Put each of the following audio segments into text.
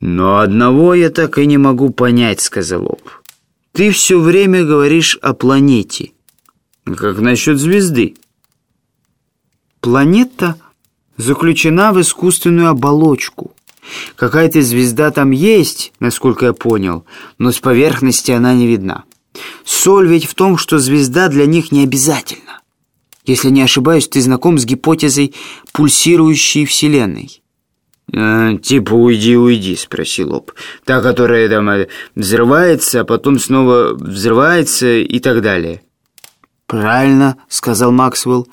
«Но одного я так и не могу понять», — сказал Об. «Ты все время говоришь о планете. Как насчет звезды?» «Планета заключена в искусственную оболочку. Какая-то звезда там есть, насколько я понял, но с поверхности она не видна. Соль ведь в том, что звезда для них не обязательна. Если не ошибаюсь, ты знаком с гипотезой пульсирующей Вселенной». «Э, «Типа уйди, уйди», — спросил Об. «Та, которая там э, взрывается, а потом снова взрывается и так далее». «Правильно», — сказал Максвелл.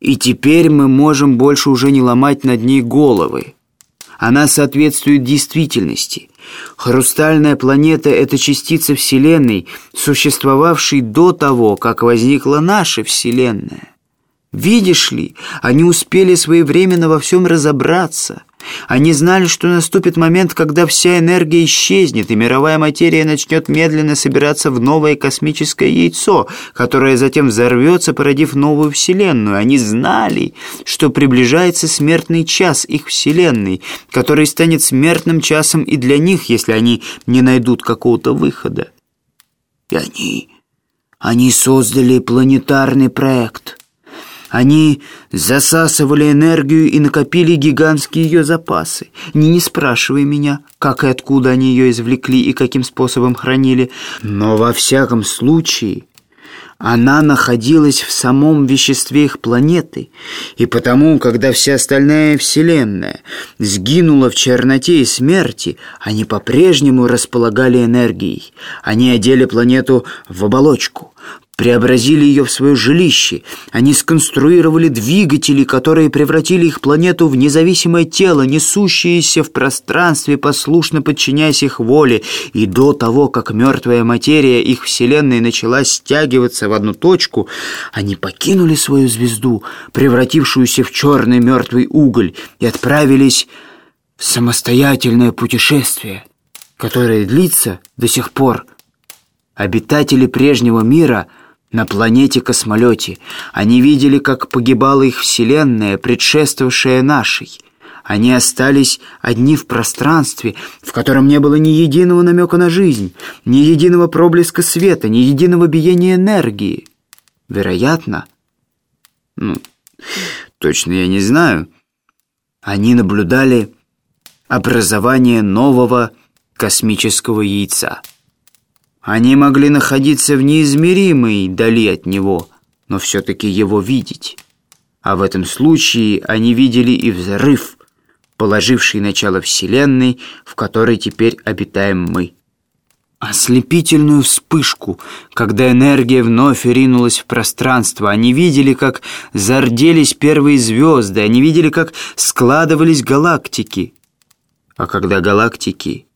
«И теперь мы можем больше уже не ломать над ней головы. Она соответствует действительности. Хрустальная планета — это частица Вселенной, существовавшей до того, как возникла наша Вселенная. Видишь ли, они успели своевременно во всем разобраться». Они знали, что наступит момент, когда вся энергия исчезнет, и мировая материя начнет медленно собираться в новое космическое яйцо, которое затем взорвется, породив новую Вселенную. Они знали, что приближается смертный час их Вселенной, который станет смертным часом и для них, если они не найдут какого-то выхода. И они... они создали планетарный проект — они засасывали энергию и накопили гигантские ее запасы. Не, не спрашивай меня, как и откуда они ее извлекли и каким способом хранили. Но во всяком случае она находилась в самом веществе их планеты, и потому, когда вся остальная Вселенная сгинула в черноте и смерти, они по-прежнему располагали энергией. Они одели планету в оболочку, преобразили ее в свое жилище. Они сконструировали двигатели, которые превратили их планету в независимое тело, несущееся в пространстве, послушно подчиняясь их воле. И до того, как мертвая материя их Вселенной начала стягиваться в одну точку, они покинули свою звезду, превратившуюся в черный мертвый уголь, и отправились в самостоятельное путешествие, которое длится до сих пор. Обитатели прежнего мира — на планете-космолете. Они видели, как погибала их вселенная, предшествовавшая нашей. Они остались одни в пространстве, в котором не было ни единого намека на жизнь, ни единого проблеска света, ни единого биения энергии. Вероятно, ну, точно я не знаю, они наблюдали образование нового космического яйца. Они могли находиться в неизмеримой дали от него, но все-таки его видеть. А в этом случае они видели и взрыв, положивший начало Вселенной, в которой теперь обитаем мы. Ослепительную вспышку, когда энергия вновь ринулась в пространство. Они видели, как зарделись первые звезды, они видели, как складывались галактики. А когда галактики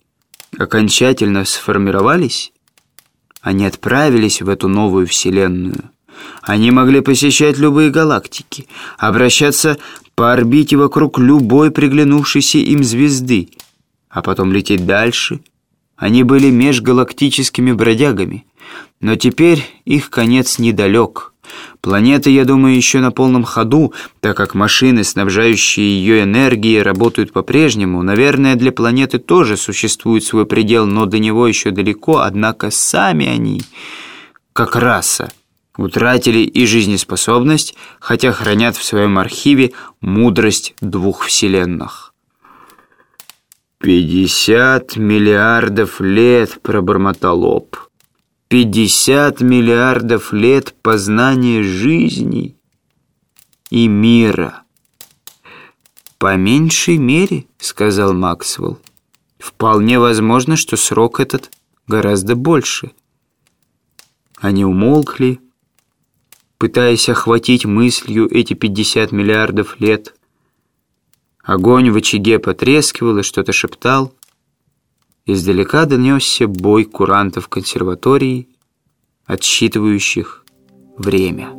окончательно сформировались, они отправились в эту новую вселенную. Они могли посещать любые галактики, обращаться по орбите вокруг любой приглянувшейся им звезды, а потом лететь дальше. Они были межгалактическими бродягами, но теперь их конец недалек — Планета, я думаю, еще на полном ходу, так как машины, снабжающие ее энергией, работают по-прежнему. Наверное, для планеты тоже существует свой предел, но до него еще далеко, однако сами они, как раса, утратили и жизнеспособность, хотя хранят в своем архиве мудрость двух вселенных. «Пятьдесят миллиардов лет», — пробормотал Лоб. 50 миллиардов лет познания жизни и мира. «По меньшей мере», — сказал Максвелл. «Вполне возможно, что срок этот гораздо больше». Они умолкли, пытаясь охватить мыслью эти 50 миллиардов лет. Огонь в очаге потрескивал и что-то шептал — Издалека донесся бой курантов консерватории, отсчитывающих время.